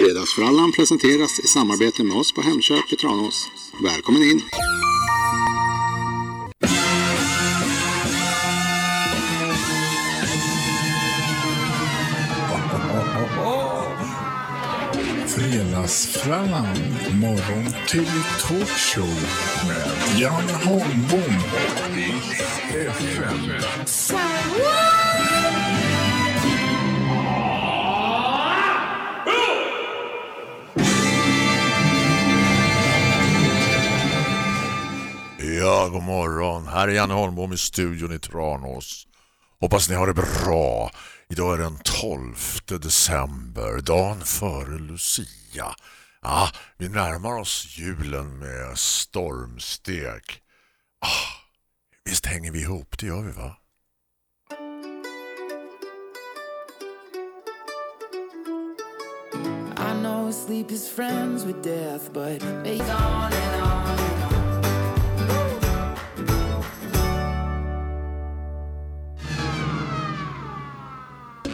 Fredagsfrallan presenteras i samarbete med oss på Hemköp i Tranås. Välkommen in! Fredagsfrallan, morgon till talkshow med Jan Holmbom och FM. Ja, god morgon. Här är Janne Holmbom i studion i Tranås. Hoppas ni har det bra. Idag är den 12 december, dagen före Lucia. Ja, vi närmar oss julen med stormsteg. Ah, visst hänger vi ihop, det gör vi va? I know sleep is friends with death, but it's on and on and on.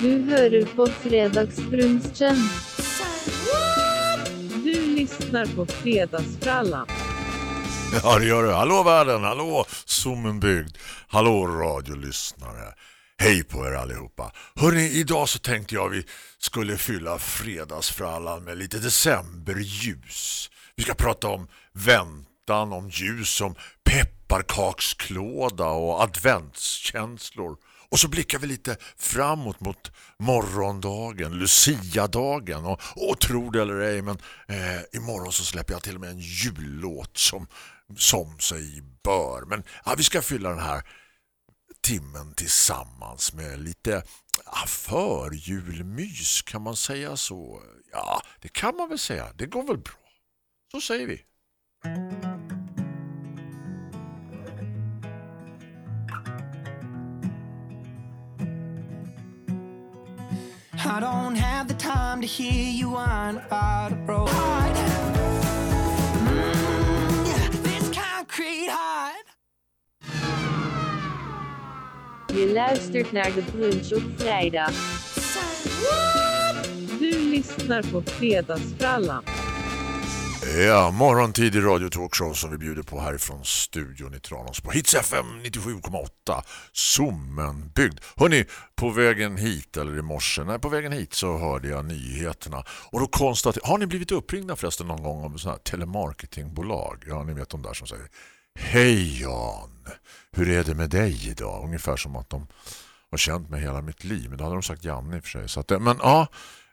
Du hører på Fredagsbrunchen. Du lyssnar på Fredagsfrallan. Ja, det gör du. Hallå världen, hallå Zoomenbygd, hallå radiolyssnare. Hej på er allihopa. Hörrni, idag så tänkte jag vi skulle fylla fredagsfrallan med lite decemberljus. Vi ska prata om väntan, om ljus som pepparkaksklåda och adventskänslor. Och så blickar vi lite framåt mot morgondagen, Lucia-dagen. Och, och tro det eller ej, men eh, imorgon så släpper jag till och med en jullåt som, som sig bör. Men ja, vi ska fylla den här timmen tillsammans med lite ja, förjulmys, kan man säga så? Ja, det kan man väl säga. Det går väl bra. Så säger vi. I don't have the time to hear you whine about a broken heart. Mm, this concrete heart. Je luistert naar de brunch op vrijdag. Du lyssnar på Fredagsfrallan. Ja, Radio Talkshow som vi bjuder på härifrån studion i Tranås på Hits FM 97,8 Sommenbygd. Hörrni, på vägen hit eller i morse, nej på vägen hit så hörde jag nyheterna och då konstaterade, har ni blivit uppringda förresten någon gång av sådana här telemarketingbolag? Ja, ni vet de där som säger Hej Jan, hur är det med dig idag? Ungefär som att de har känt mig hela mitt liv, men då hade de sagt Janne i och för sig. Så att, men ja,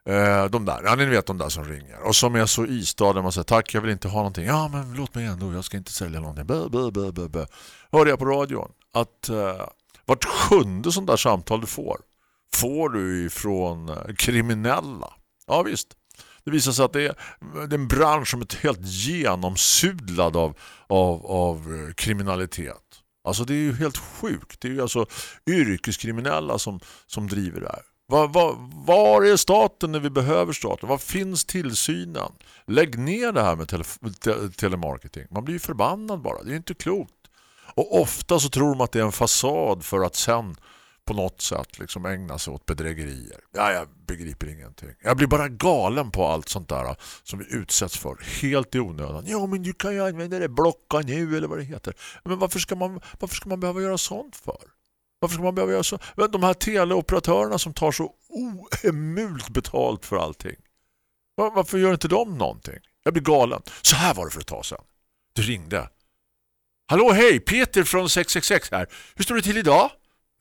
Eh, de där, ja ni vet de där som ringer. Och som är så istadiga man säger tack jag vill inte ha någonting. Ja men låt mig ändå, jag ska inte sälja någonting. Bö, bö, bö, bö, bö. hörde jag på radion att eh, vart sjunde sånt där samtal du får får du ifrån eh, kriminella. Ja visst. Det visar sig att det är, det är en bransch som är helt genomsudlad av, av, av eh, kriminalitet. Alltså det är ju helt sjukt. Det är ju alltså yrkeskriminella som, som driver det här var, var, var är staten när vi behöver staten? Var finns tillsynen? Lägg ner det här med tele, te, telemarketing. Man blir ju förbannad bara. Det är inte klokt. Och ofta så tror man att det är en fasad för att sen på något sätt liksom ägna sig åt bedrägerier. Ja, jag begriper ingenting. Jag blir bara galen på allt sånt där äh, som vi utsätts för. Helt i onödan. Ja, men du kan ju använda det blocka nu eller vad det heter. Men varför ska man, varför ska man behöva göra sånt för? Varför ska man behöva göra så? Men de här teleoperatörerna som tar så ohemult betalt för allting. Varför gör inte de någonting? Jag blir galen. Så här var det för ett tag sedan. Det ringde. Hallå, hej! Peter från 666 här. Hur står det till idag?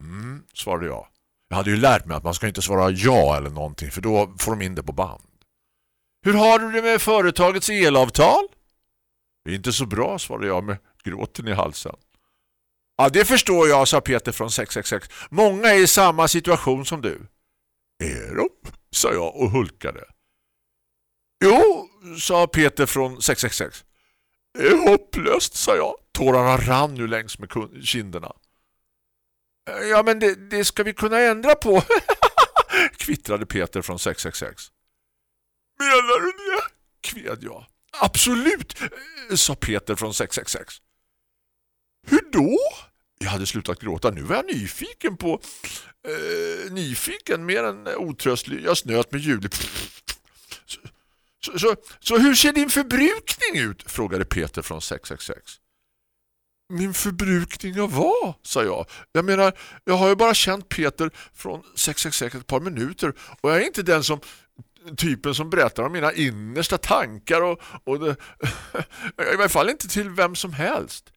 Mm, svarade jag. Jag hade ju lärt mig att man ska inte svara ja eller någonting för då får de in det på band. Hur har du det med företagets elavtal? Det är inte så bra, svarade jag med gråten i halsen. Ja, det förstår jag, sa Peter från 666. Många är i samma situation som du. Är de? sa jag och hulkade. Jo, sa Peter från 666. Det är hopplöst, sa jag. Tårarna rann nu längs med kinderna. Ja, men det, det ska vi kunna ändra på, kvittrade Peter från 666. Menar du det? kved jag. Absolut, sa Peter från 666. Hur då? Jag hade slutat gråta. Nu var jag nyfiken på... Eh, nyfiken, mer än otröstlig. Jag snöt med ljud. Så, så, så hur ser din förbrukning ut? frågade Peter från 666. Min förbrukning av vad? sa jag. Jag menar, jag har ju bara känt Peter från 666 ett par minuter och jag är inte den som typen som berättar om mina innersta tankar och, och det, i varje fall inte till vem som helst.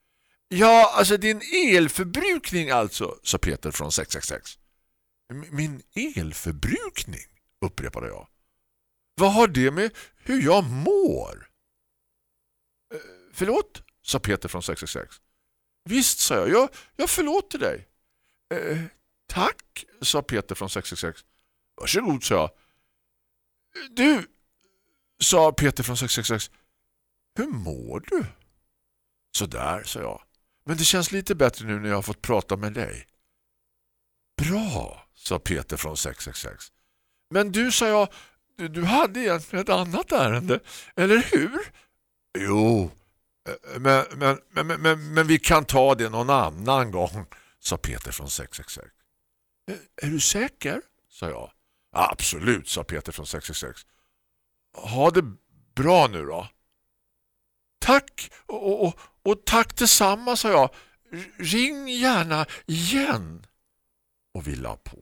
Ja, alltså din elförbrukning alltså, sa Peter från 666. Min elförbrukning, upprepade jag. Vad har det med hur jag mår? Eh, förlåt, sa Peter från 666. Visst, sa jag. Jag, jag förlåter dig. Eh, tack, sa Peter från 666. Varsågod, sa jag. Du, sa Peter från 666. Hur mår du? Så där, sa jag. Men det känns lite bättre nu när jag har fått prata med dig. Bra, sa Peter från 666. Men du, sa jag, du hade egentligen ett annat ärende, eller hur? Jo, eh, men, men, men, men, men vi kan ta det någon annan gång, sa Peter från 666. Eh, är du säker? sa jag. Absolut, sa Peter från 666. Ha det bra nu då. Tack och, och, och tack detsamma, sa jag. Ring gärna igen. Och vi la på.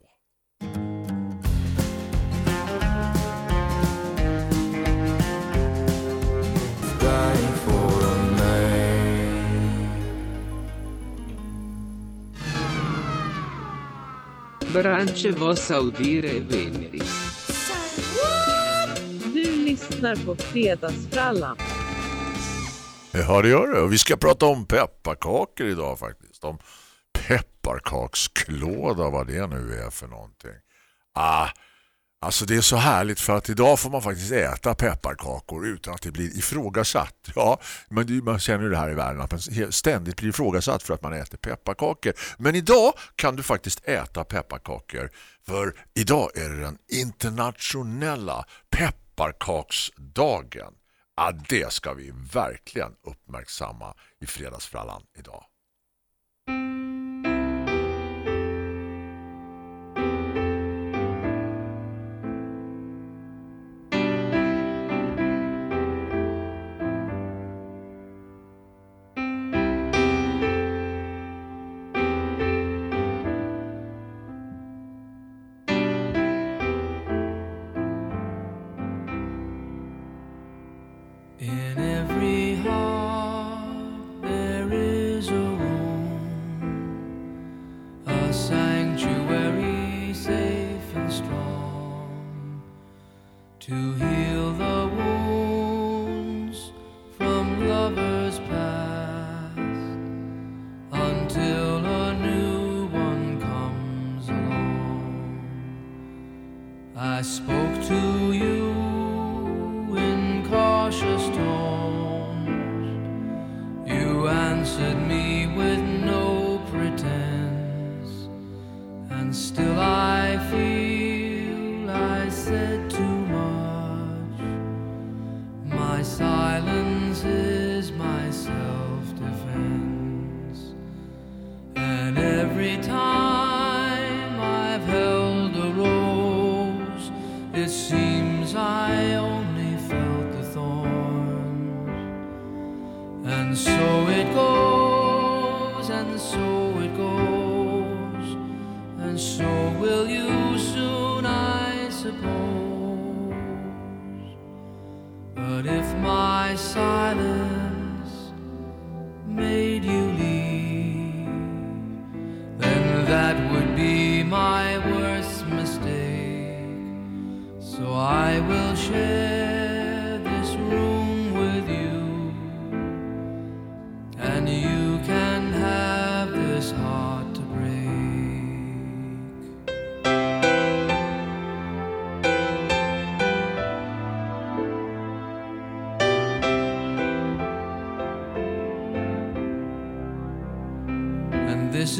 Branche vos audire veneris. Du lyssnar på Fredagsfrallan. Ja, det gör det. Och vi ska prata om pepparkakor idag faktiskt. Om pepparkaksklåda, vad det nu är för någonting. Ah, alltså det är så härligt för att idag får man faktiskt äta pepparkakor utan att det blir ifrågasatt. Ja, men det, man känner ju det här i världen att man ständigt blir ifrågasatt för att man äter pepparkakor. Men idag kan du faktiskt äta pepparkakor för idag är det den internationella pepparkaksdagen. Ja, det ska vi verkligen uppmärksamma i fredagsfrallan idag. Answered me with no pretense, and still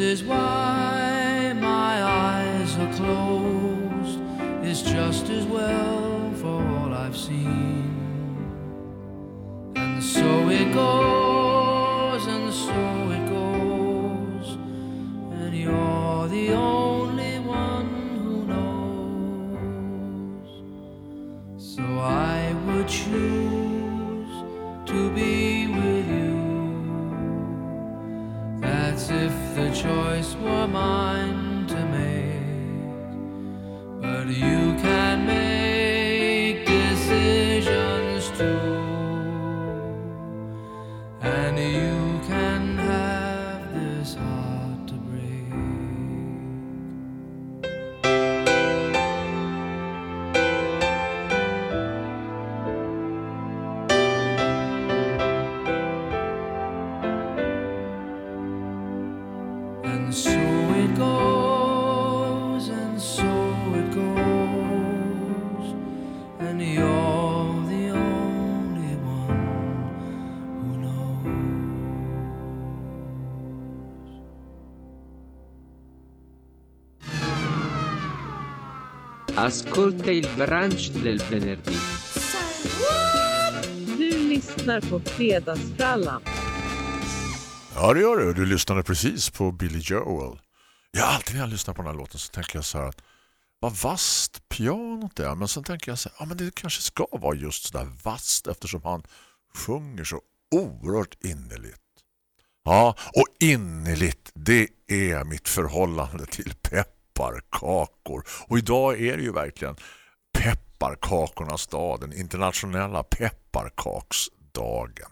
is why Ascolta il brunch del venerdì. Du lyssnar på Fredagsfrallan. Ja, det gör du. Du lyssnade precis på Billy Joel. Ja, alltid när jag lyssnar på den här låten så tänker jag så här att vad vast pianot är. Men sen tänker jag så här, ja men det kanske ska vara just så där vast eftersom han sjunger så oerhört innerligt. Ja, och innerligt det är mitt förhållande till pepparkakor. Och idag är det ju verkligen pepparkakornas dag, den internationella pepparkaksdagen.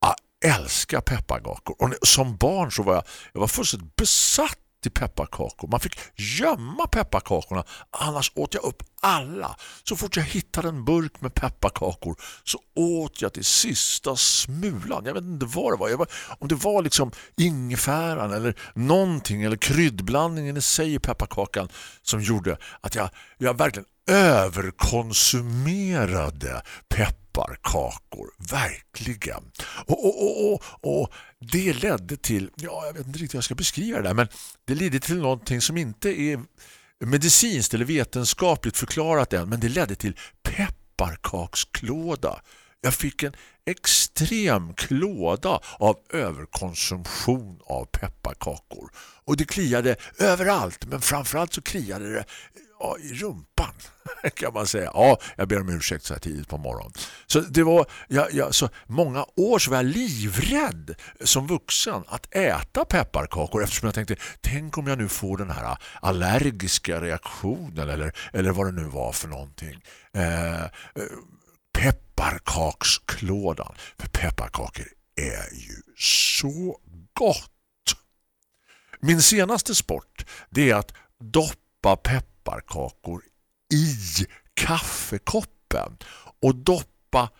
Jag älskar pepparkakor. Och som barn så var jag, jag var fullständigt besatt till pepparkakor. Man fick gömma pepparkakorna, annars åt jag upp alla. Så fort jag hittade en burk med pepparkakor så åt jag till sista smulan. Jag vet inte vad det var. Jag var om det var liksom ingefäran eller någonting eller kryddblandningen i sig i pepparkakan som gjorde att jag, jag verkligen överkonsumerade pepparkakor. Verkligen. Och, och, och, och, och det ledde till, ja jag vet inte riktigt hur jag ska beskriva det där, men det ledde till någonting som inte är medicinskt eller vetenskapligt förklarat än, men det ledde till pepparkaksklåda. Jag fick en extrem klåda av överkonsumtion av pepparkakor. Och det kliade överallt, men framförallt så kliade det ja, i rumpan kan man säga. Ja, jag ber om ursäkt så här tidigt på morgonen. Så det var ja, ja, så många år så var jag livrädd som vuxen att äta pepparkakor eftersom jag tänkte, tänk om jag nu får den här allergiska reaktionen eller, eller vad det nu var för någonting. Eh, eh, pepparkaksklådan. För pepparkakor är ju så gott. Min senaste sport det är att doppa pepparkakor pepparkakor i kaffekoppen och doppa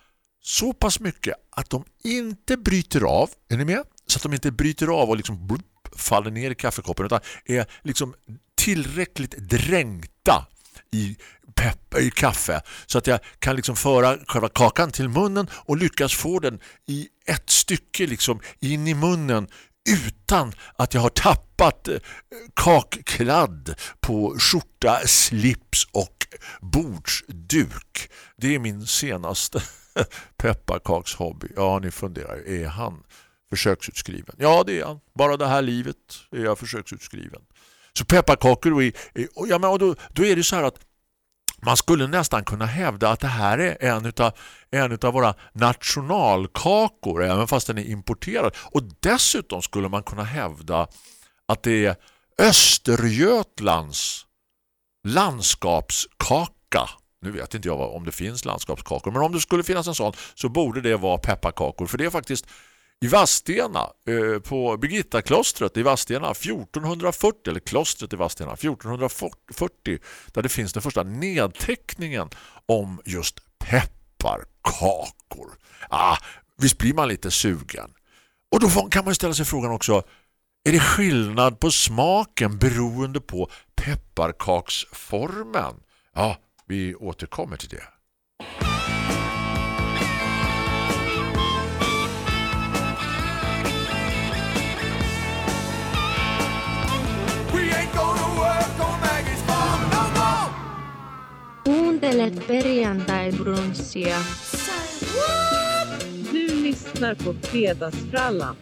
så pass mycket att de inte bryter av. Är ni med? Så att de inte bryter av och liksom blup, faller ner i kaffekoppen utan är liksom tillräckligt dränkta i, pepp, i kaffe så att jag kan liksom föra själva kakan till munnen och lyckas få den i ett stycke liksom in i munnen utan att jag har tappat eh, kakkladd på skjorta, slips och bordsduk. Det är min senaste pepparkakshobby. Ja, ni funderar, är han försöksutskriven? Ja, det är han. Bara det här livet är jag försöksutskriven. Så pepparkakor och, och, ja, men, och då, då är det så här att man skulle nästan kunna hävda att det här är en utav, en utav våra nationalkakor även fast den är importerad. Och dessutom skulle man kunna hävda att det är Östergötlands landskapskaka. Nu vet inte jag om det finns landskapskakor men om det skulle finnas en sån så borde det vara pepparkakor för det är faktiskt i Vastena eh, på Birgitta-klostret i Vastena 1440 eller klostret i Vastena 1440 där det finns den första nedteckningen om just pepparkakor. Ah, visst blir man lite sugen. Och då kan man ställa sig frågan också är det skillnad på smaken beroende på pepparkaksformen? Ja, vi återkommer till det. Kuuntelet perjantai-brunssia. Du lyssnar på Fredagsfrallan.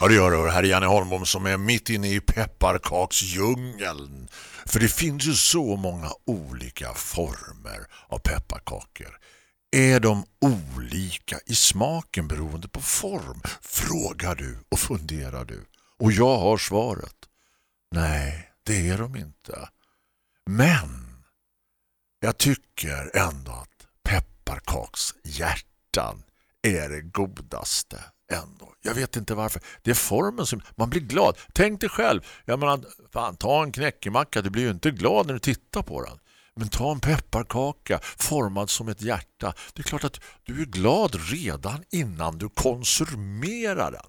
Ja det gör det. Här är Janne Holmbom som är mitt inne i pepparkaksdjungeln. För det finns ju så många olika former av pepparkakor. Är de olika i smaken beroende på form? Frågar du och funderar du. Och jag har svaret. Nej, det är de inte. Men jag tycker ändå att pepparkakshjärtan är det godaste ändå. Jag vet inte varför. Det är formen som man blir glad. Tänk dig själv. Jag menar, fan, ta en knäckemacka. Du blir ju inte glad när du tittar på den. Men ta en pepparkaka formad som ett hjärta. Det är klart att du är glad redan innan du konsumerar den.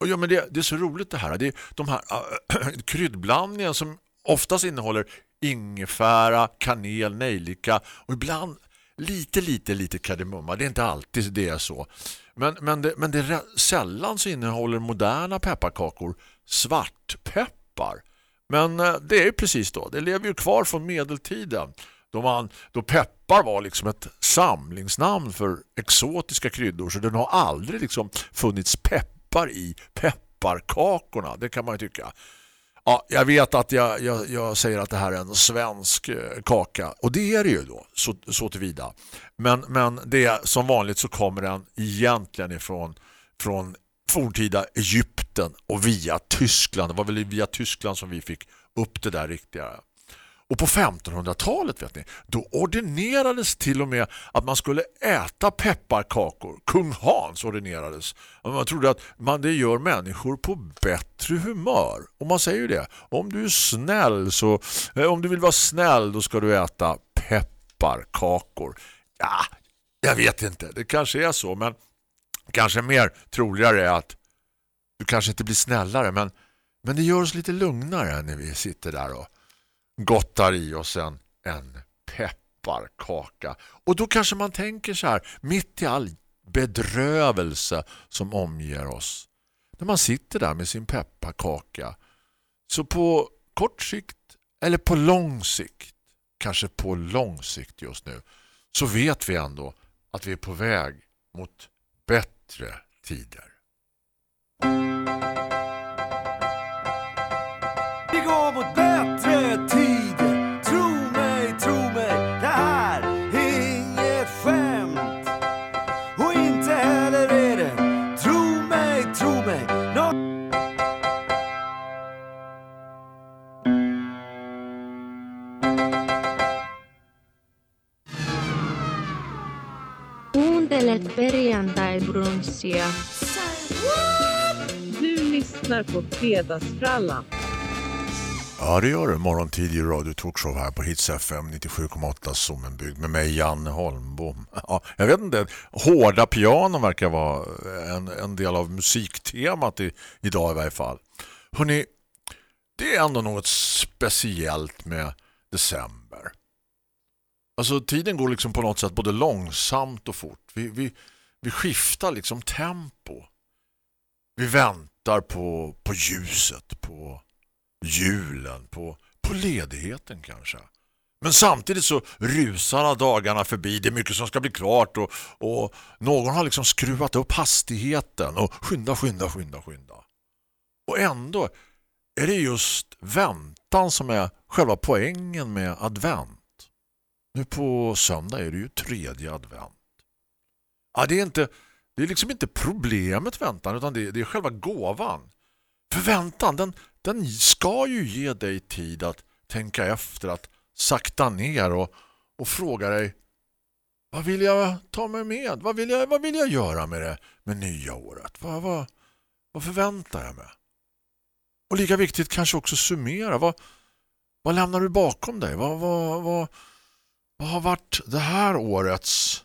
Och ja, men det, det är så roligt det här. Det är de här äh, kryddblandningen som oftast innehåller ingefära, kanel, nejlika och ibland lite, lite, lite kardemumma. Det är inte alltid det är så. Men, men, det, men det är sällan så innehåller moderna pepparkakor svartpeppar. Men eh, det är ju precis då. Det lever ju kvar från medeltiden. Då, man, då peppar var liksom ett samlingsnamn för exotiska kryddor. Så den har aldrig liksom funnits peppar i pepparkakorna. Det kan man ju tycka. Ja, jag vet att jag, jag, jag, säger att det här är en svensk eh, kaka. Och det är det ju då, så, så tillvida. Men, men det, som vanligt så kommer den egentligen ifrån från forntida Egypten och via Tyskland. Det var väl via Tyskland som vi fick upp det där riktiga och på 1500-talet vet ni, då ordinerades till och med att man skulle äta pepparkakor. Kung Hans ordinerades. Man trodde att man det gör människor på bättre humör. Och man säger ju det. Om du är snäll så eh, om du vill vara snäll då ska du äta pepparkakor. Ja, jag vet inte. Det kanske är så men kanske mer troligare är att du kanske inte blir snällare men, men det gör oss lite lugnare när vi sitter där och gottar i oss en, en pepparkaka. Och då kanske man tänker så här, mitt i all bedrövelse som omger oss. När man sitter där med sin pepparkaka. Så på kort sikt eller på lång sikt, kanske på lång sikt just nu, så vet vi ändå att vi är på väg mot bättre tider. Kuuntelet perjantai-brunssia. Du lyssnar på Fredagsfrallan. Ja, det gör det. Morgontid i Radio Talkshow här på Hits FM 97,8 Sommenbygd med mig Janne Holmbom. Ja, jag vet inte, hårda pianon verkar vara en, en del av musiktemat i, idag i varje fall. Hörrni, det är ändå något speciellt med december. Alltså tiden går liksom på något sätt både långsamt och fort. Vi, vi, vi skiftar liksom tempo. Vi väntar på, på ljuset, på julen, på, på ledigheten kanske. Men samtidigt så rusar dagarna förbi. Det är mycket som ska bli klart och, och någon har liksom skruvat upp hastigheten och skynda, skynda, skynda, skynda. Och ändå är det just väntan som är själva poängen med advent. Nu på söndag är det ju tredje advent. Ja, det är inte det är liksom inte problemet väntan utan det är, det är själva gåvan. För väntan, den, den ska ju ge dig tid att tänka efter, att sakta ner och, och fråga dig vad vill jag ta mig med? Vad vill jag, vad vill jag göra med det med nya året? Vad, vad, vad förväntar jag mig? Och lika viktigt kanske också summera. Vad, vad lämnar du bakom dig? Vad, vad, vad, vad har varit det här årets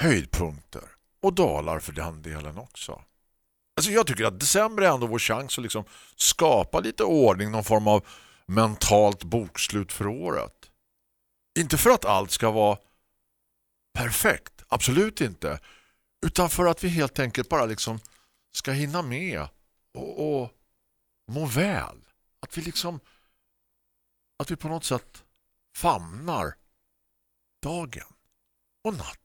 höjdpunkter? Och dalar för den delen också. Alltså jag tycker att december är ändå vår chans att liksom skapa lite ordning, någon form av mentalt bokslut för året. Inte för att allt ska vara perfekt, absolut inte. Utan för att vi helt enkelt bara liksom ska hinna med och, och må väl. Att vi liksom att vi på något sätt famnar dagen och natten.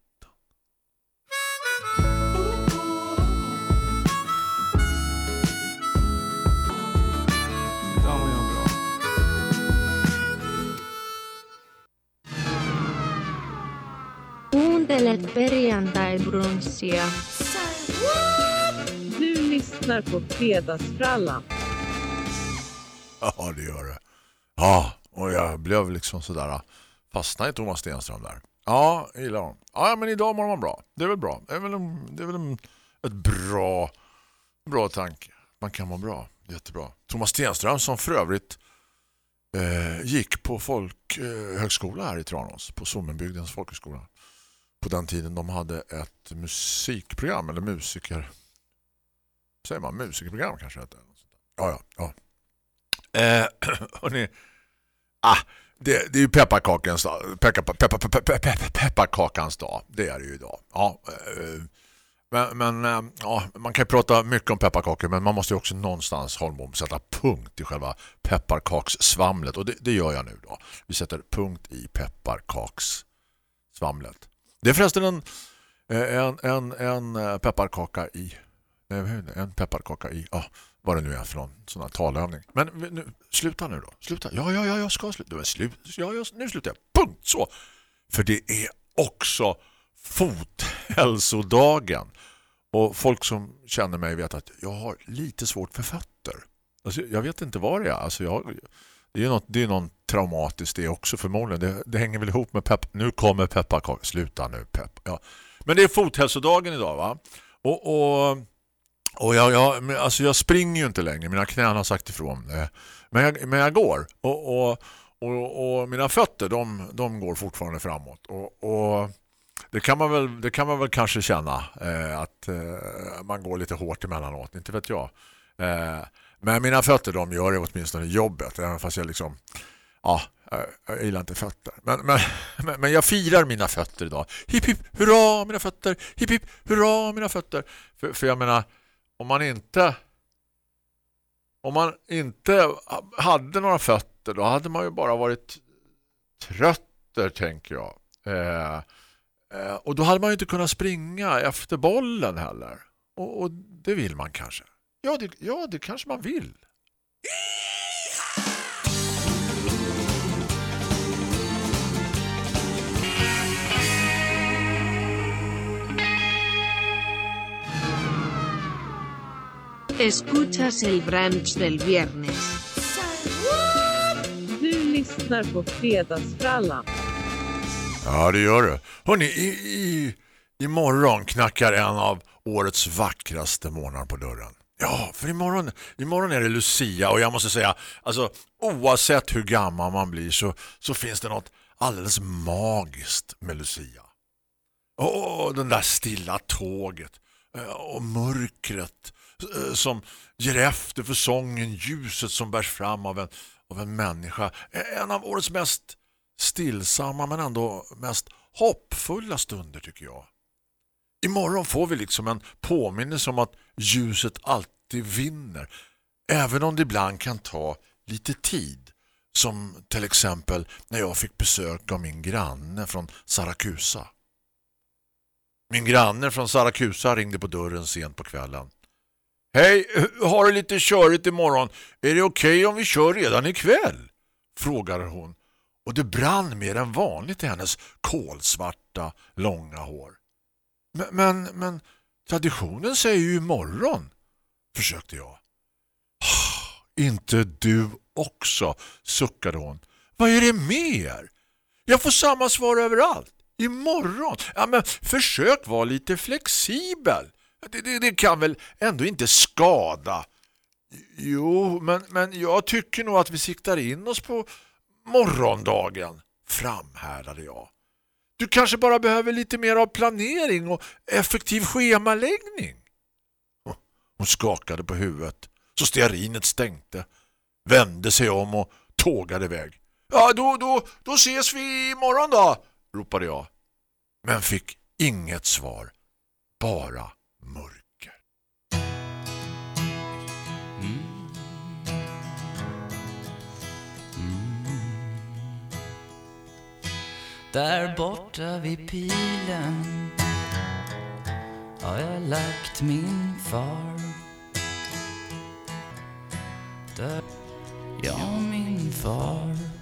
Kuuntelet perjantai-brunssia. Du lyssnar på Fredagsfrallan. Ja, det gör det. Ja, och jag blev liksom sådär äh, Fastnar i Thomas Stenström där. Ja, jag gillar honom. Ja, men idag mår man bra. Det är väl bra. Det är väl, en, det är väl en, ett bra, bra tanke. Man kan må bra. Jättebra. Thomas Stenström som för övrigt eh, gick på folkhögskola eh, här i Tranås. På Sommenbygdens folkhögskola. På den tiden de hade ett musikprogram eller musiker säger man musikerprogram kanske heter. Ja, ja, ja. Eh, hörni, ah, det, det är ju pepparkakans dag. Peppa, peppa, peppa, peppa, pepparkakans dag. Det är det ju idag. Ja, eh, eh men, men eh, ja, man kan ju prata mycket om pepparkakor men man måste ju också någonstans Holmbom sätta punkt i själva pepparkakssvamlet och det, det gör jag nu då. Vi sätter punkt i pepparkakssvamlet. Det är förresten en, eh, en, en, en pepparkaka i en pepparkaka i ja, vad det nu är för någon sån här talövning. Men nu, sluta nu då. Sluta. Ja, ja, ja, jag ska sluta. Slut. Ja, ja, nu slutar jag. Punkt så. För det är också fothälsodagen. Och folk som känner mig vet att jag har lite svårt för fötter. Alltså, jag vet inte vad det är. Alltså, jag, det är något, det är någon traumatiskt det också förmodligen. Det, det hänger väl ihop med pepp. Nu kommer pepparkakor. Sluta nu pepp. Ja. Men det är fothälsodagen idag va? Och, och och jag, jag, alltså jag springer ju inte längre. Mina knän har sagt ifrån. Eh. Men jag, men jag går. Och, och, och, och mina fötter, de, de går fortfarande framåt. Och, och det, kan man väl, det kan man väl kanske känna. Eh, att eh, man går lite hårt emellanåt. Inte vet jag. Eh, men mina fötter, de gör det åtminstone jobbet. Även fast jag liksom... Ja, eh, jag gillar inte fötter. Men, men, men jag firar mina fötter idag. Hipp hipp, hurra mina fötter. Hipp hipp, hurra mina fötter. För, för jag menar om man inte om man inte hade några fötter då hade man ju bara varit trötter tänker jag. Eh, eh, och då hade man ju inte kunnat springa efter bollen heller. Och, och det vill man kanske. Ja det, ja, det kanske man vill. Escuchas el brunch del viernes. Du lyssnar på Fredagsfrallan. Ja, det gör du. Hörrni, i, i, imorgon knackar en av årets vackraste månader på dörren. Ja, för imorgon, imorgon är det Lucia och jag måste säga, alltså oavsett hur gammal man blir så, så finns det något alldeles magiskt med Lucia. Och den där stilla tåget och mörkret Eh, Eh, som ger efter för sången, ljuset som bärs fram av en, av en människa. En av årets mest stillsamma men ändå mest hoppfulla stunder tycker jag. Imorgon får vi liksom en påminnelse om att ljuset alltid vinner. Även om det ibland kan ta lite tid. Som till exempel när jag fick besök av min granne från Sarakusa. Min granne från Sarakusa ringde på dörren sent på kvällen. Hej, har du lite körigt imorgon? Är det okej okay om vi kör redan ikväll? Frågade hon. Och det brann mer än vanligt i hennes kolsvarta, långa hår. Men, men, men traditionen säger ju imorgon, försökte jag. Inte du också, suckade hon. Vad är det mer? Jag får samma svar överallt. Imorgon. Ja, men försök vara lite flexibel. Det, det, det, kan väl ändå inte skada. Jo, men, men jag tycker nog att vi siktar in oss på morgondagen, framhärdade jag. Du kanske bara behöver lite mer av planering och effektiv schemaläggning. Hon skakade på huvudet så stearinet stänkte, vände sig om och tågade iväg. Ja, då, då, då ses vi imorgon då, ropade jag. Men fick inget svar, bara mörker. Mm. Mm. Där borta vid pilen har jag lagt min far. Där, ja min far.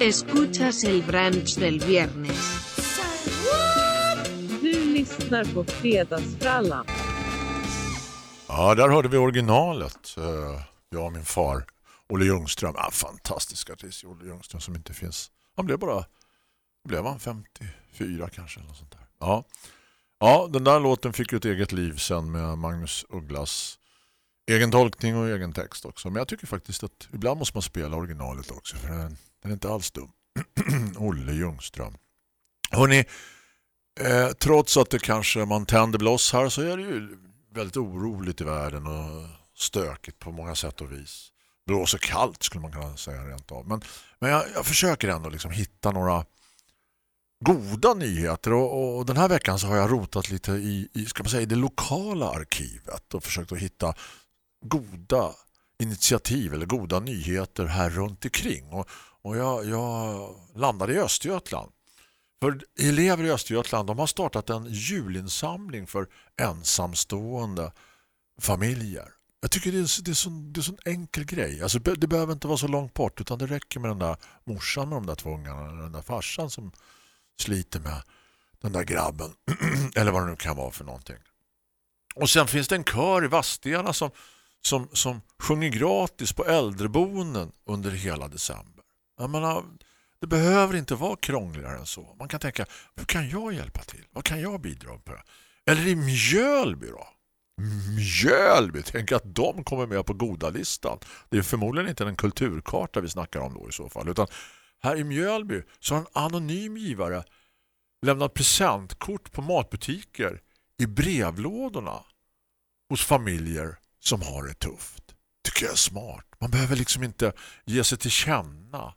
Escuchas el brunch del viernes. Du lyssnar på Fredagsfrallan. Ja, där hörde vi originalet. Eh, Jag och min far, Olle Ljungström. Ja, fantastisk artist, Olle Ljungström som inte finns. Han blev bara, blev han 54 kanske? Eller sånt där. Ja. ja, den där låten fick ju ett eget liv sen med Magnus Ugglas egen tolkning och egen text också. Men jag tycker faktiskt att ibland måste man spela originalet också för den, den är inte alls dum. Olle Ljungström. Hörrni, eh, trots att det kanske man tänder bloss här så är det ju väldigt oroligt i världen och stökigt på många sätt och vis. Blåser kallt skulle man kunna säga rent av. Men, men jag, jag försöker ändå liksom hitta några goda nyheter och, och den här veckan så har jag rotat lite i, i, ska man säga, i det lokala arkivet och försökt att hitta goda initiativ eller goda nyheter här runt omkring. Och, och jag, jag landade i Östergötland. För elever i Östergötland de har startat en julinsamling för ensamstående familjer. Jag tycker det är, det är, så, det är så en enkel grej. Alltså, det behöver inte vara så långt bort utan det räcker med den där morsan med de där två ungarna eller den där farsan som sliter med den där grabben eller vad det nu kan vara för någonting. Och sen finns det en kör i Vadstena som, som, som sjunger gratis på äldreboenden under hela december. Jag menar, det behöver inte vara krångligare än så. Man kan tänka, hur kan jag hjälpa till? Vad kan jag bidra på? Eller i Mjölby då? Mjölby, tänk att de kommer med på goda listan. Det är förmodligen inte en kulturkarta vi snackar om då i så fall. Utan här i Mjölby så har en anonym givare lämnat presentkort på matbutiker i brevlådorna hos familjer som har det tufft. Tycker jag är smart. Man behöver liksom inte ge sig till känna.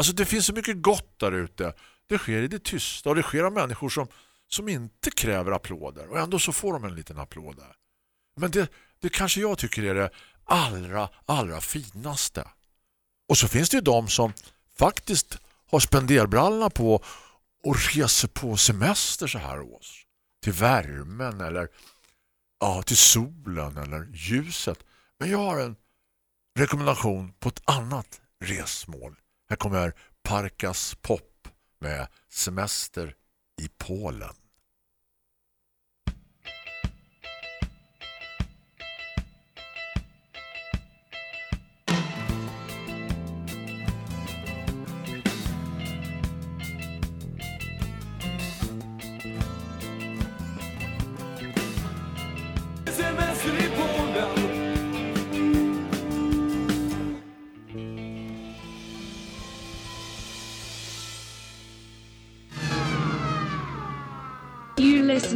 Alltså det finns så mycket gott där ute. Det sker i det tysta och det sker av människor som, som inte kräver applåder. Och ändå så får de en liten applåd där. Men det, det kanske jag tycker är det allra, allra finaste. Och så finns det ju de som faktiskt har spenderbrallorna på och reser på semester så här års. Till värmen eller ja, till solen eller ljuset. Men jag har en rekommendation på ett annat resmål. Här kommer Parkas Pop med semester i Polen.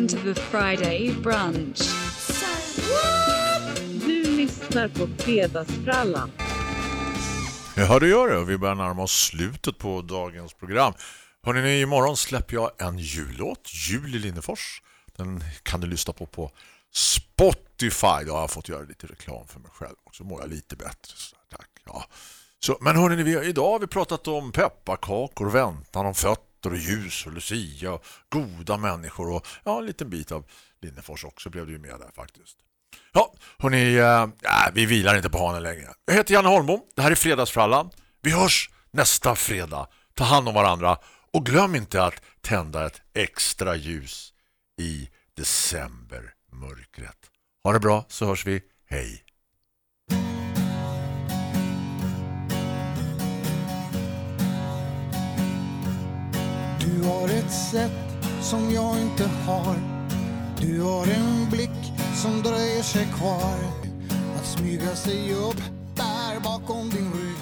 Listen to the Friday brunch. Du lyssnar på Fredagsfrallan. Ja, det gör det. Och Vi börjar närma oss slutet på dagens program. Hörrni, imorgon släpper jag en jullåt, Jul i Linnefors. Den kan du lyssna på på Spotify. Jag har fått göra lite reklam för mig själv också. mår jag lite bättre. Så, tack. Ja. Så, men hörni, vi, idag har vi pratat om pepparkakor, väntan om fötter och ljus och Lucia och goda människor och ja, en liten bit av Linnefors också blev det ju med där faktiskt. Ja, hörni, eh, äh, vi vilar inte på hanen längre. Jag heter Janne Holmbom, det här är Fredagsfrallan. Vi hörs nästa fredag. Ta hand om varandra och glöm inte att tända ett extra ljus i decembermörkret. Ha det bra så hörs vi. Hej! Du har ett sätt som jag inte har. Du har en blick som dröjer sig kvar. Att smyga sig upp där bakom din rygg.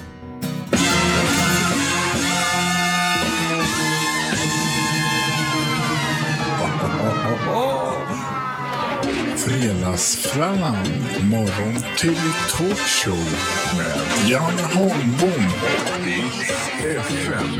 Fredagsfrallan, morgon till talkshow med Jan Holmbom i FM.